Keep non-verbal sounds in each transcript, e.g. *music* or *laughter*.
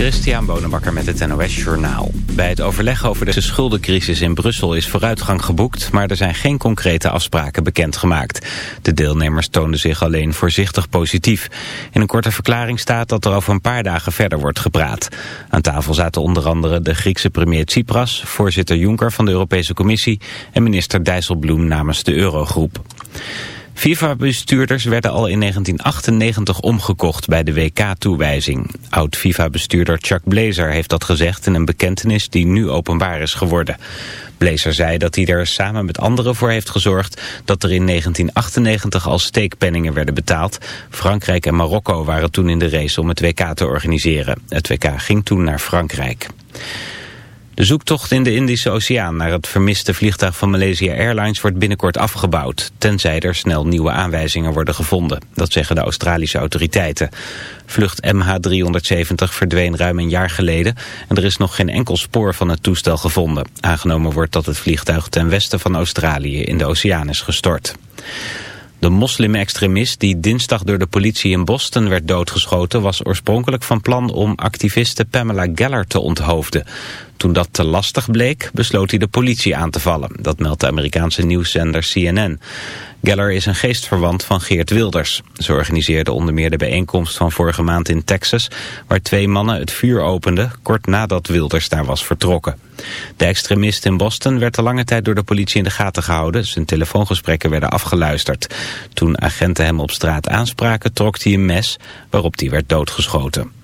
Christian Bonenbakker met het NOS Journaal. Bij het overleg over de schuldencrisis in Brussel is vooruitgang geboekt... maar er zijn geen concrete afspraken bekendgemaakt. De deelnemers toonden zich alleen voorzichtig positief. In een korte verklaring staat dat er over een paar dagen verder wordt gepraat. Aan tafel zaten onder andere de Griekse premier Tsipras... voorzitter Juncker van de Europese Commissie... en minister Dijsselbloem namens de Eurogroep. FIFA-bestuurders werden al in 1998 omgekocht bij de WK-toewijzing. Oud-FIFA-bestuurder Chuck Blazer heeft dat gezegd in een bekentenis die nu openbaar is geworden. Blazer zei dat hij er samen met anderen voor heeft gezorgd dat er in 1998 al steekpenningen werden betaald. Frankrijk en Marokko waren toen in de race om het WK te organiseren. Het WK ging toen naar Frankrijk. De zoektocht in de Indische Oceaan naar het vermiste vliegtuig van Malaysia Airlines wordt binnenkort afgebouwd, tenzij er snel nieuwe aanwijzingen worden gevonden. Dat zeggen de Australische autoriteiten. Vlucht MH370 verdween ruim een jaar geleden en er is nog geen enkel spoor van het toestel gevonden. Aangenomen wordt dat het vliegtuig ten westen van Australië in de oceaan is gestort. De moslim-extremist die dinsdag door de politie in Boston werd doodgeschoten... was oorspronkelijk van plan om activiste Pamela Geller te onthoofden. Toen dat te lastig bleek, besloot hij de politie aan te vallen. Dat meldt de Amerikaanse nieuwszender CNN. Geller is een geestverwant van Geert Wilders. Ze organiseerde onder meer de bijeenkomst van vorige maand in Texas... waar twee mannen het vuur openden kort nadat Wilders daar was vertrokken. De extremist in Boston werd de lange tijd door de politie in de gaten gehouden. Zijn telefoongesprekken werden afgeluisterd. Toen agenten hem op straat aanspraken trok hij een mes waarop hij werd doodgeschoten.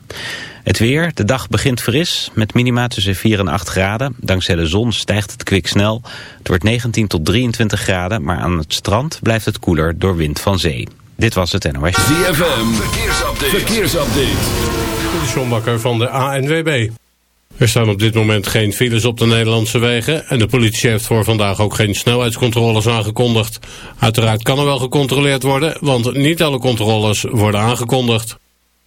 Het weer, de dag begint fris, met minima tussen 4 en 8 graden. Dankzij de zon stijgt het kwik snel. Het wordt 19 tot 23 graden, maar aan het strand blijft het koeler door wind van zee. Dit was het NOS. ZFM, verkeersupdate. verkeersupdate. De Bakker van de ANWB. Er staan op dit moment geen files op de Nederlandse wegen... en de politie heeft voor vandaag ook geen snelheidscontroles aangekondigd. Uiteraard kan er wel gecontroleerd worden... want niet alle controles worden aangekondigd.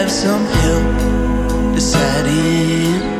have some help deciding.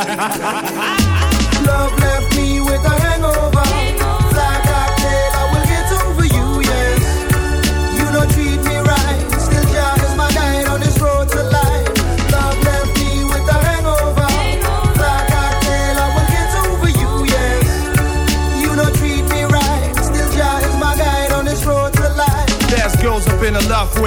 Música *laughs* ah!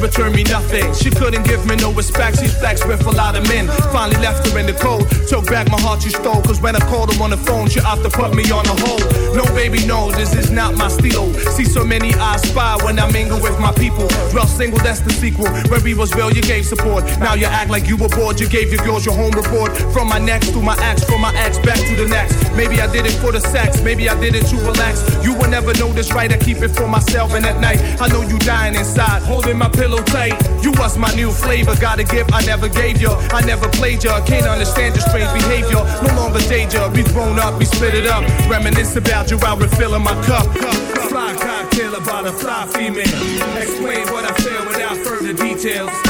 Returned me nothing. She couldn't give me no respect, she's flexed with a lot of men. Finally left her in the cold, took back my heart she stole. Cause when I called her on the phone, she opted to put me on a hold. No baby, no, this is not my stilo. See so many eyes spy when I mingle with my people. Well, single, that's the sequel. Where we was real, you gave support. Now you act like you were bored, you gave your girls your home report. From my next to my ex, from my ex back to the next. Maybe I did it for the sex, maybe I did it to relax. You will never know this right. I keep it for myself. And at night, I know you dying inside, holding my pillow tight. You was my new flavor. Gotta give, I never gave you. I never played you. Can't understand your strange behavior. No longer danger. Be thrown up, be split it up. Reminisce about you while refilling my cup. Fly cocktail about a fly female. Explain what I feel without further details.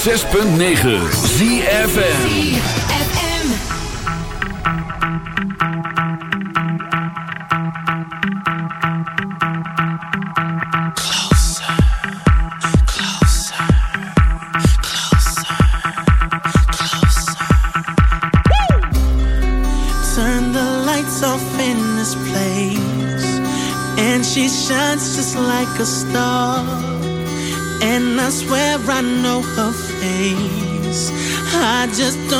106.9 ZFN just don't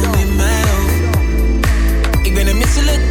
She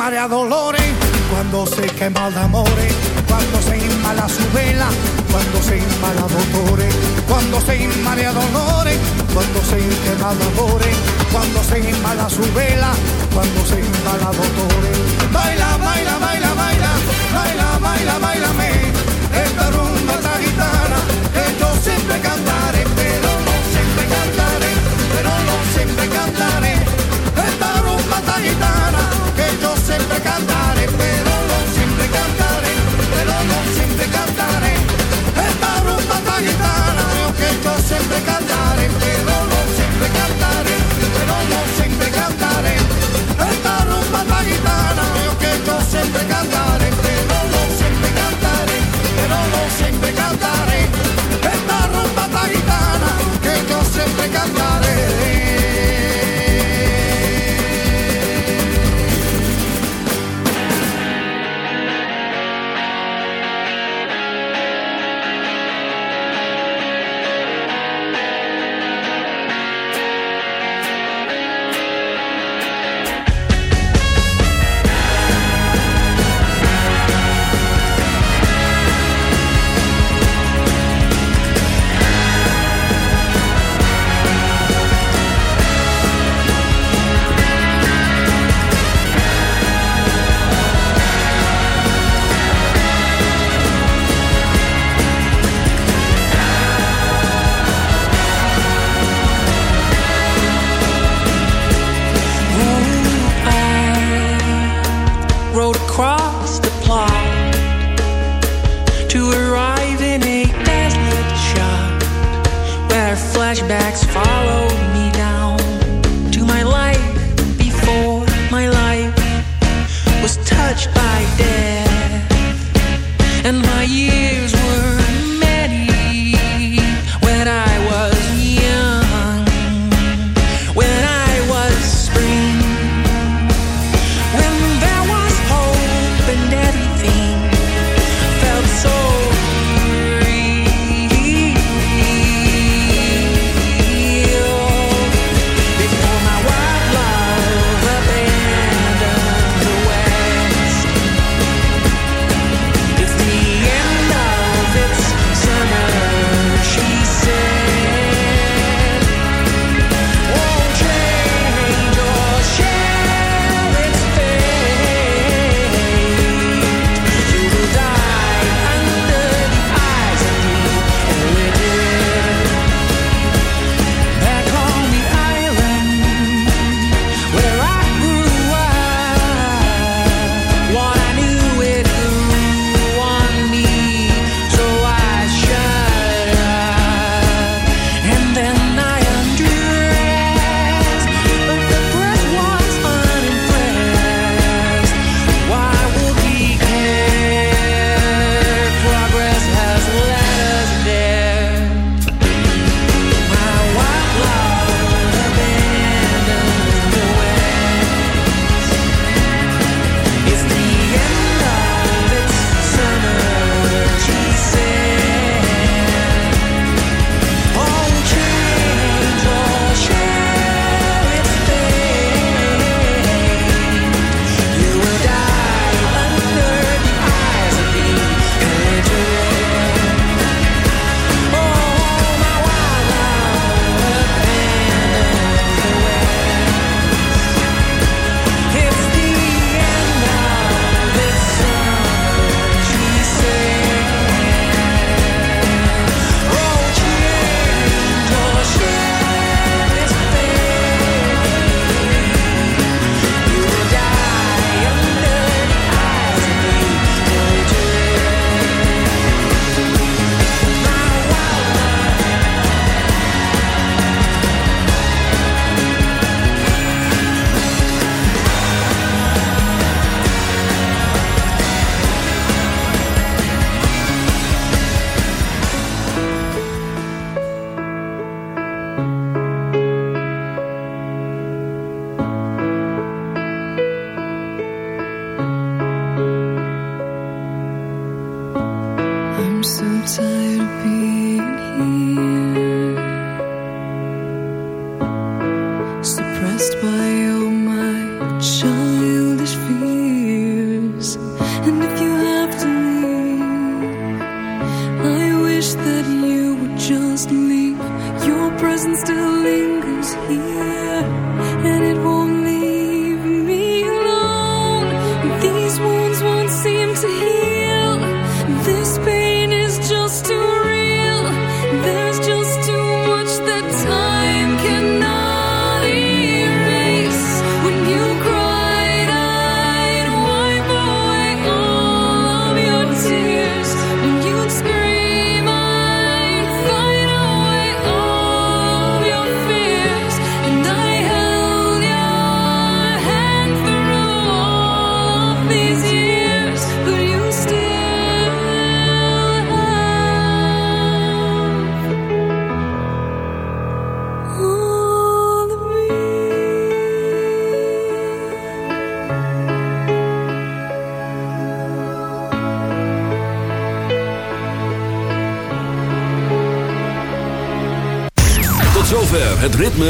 marea dolore, cuando se quema el cuando se inmala su vela, cuando se inmala dolores, cuando se inmala dolores, cuando se quema cuando se inmala su vela, cuando se inmala dolores. Baila, baila, baila cantare, però non sempre cantare, però non sempre cantare. E parlo un papaghetana, io che so sempre cantare.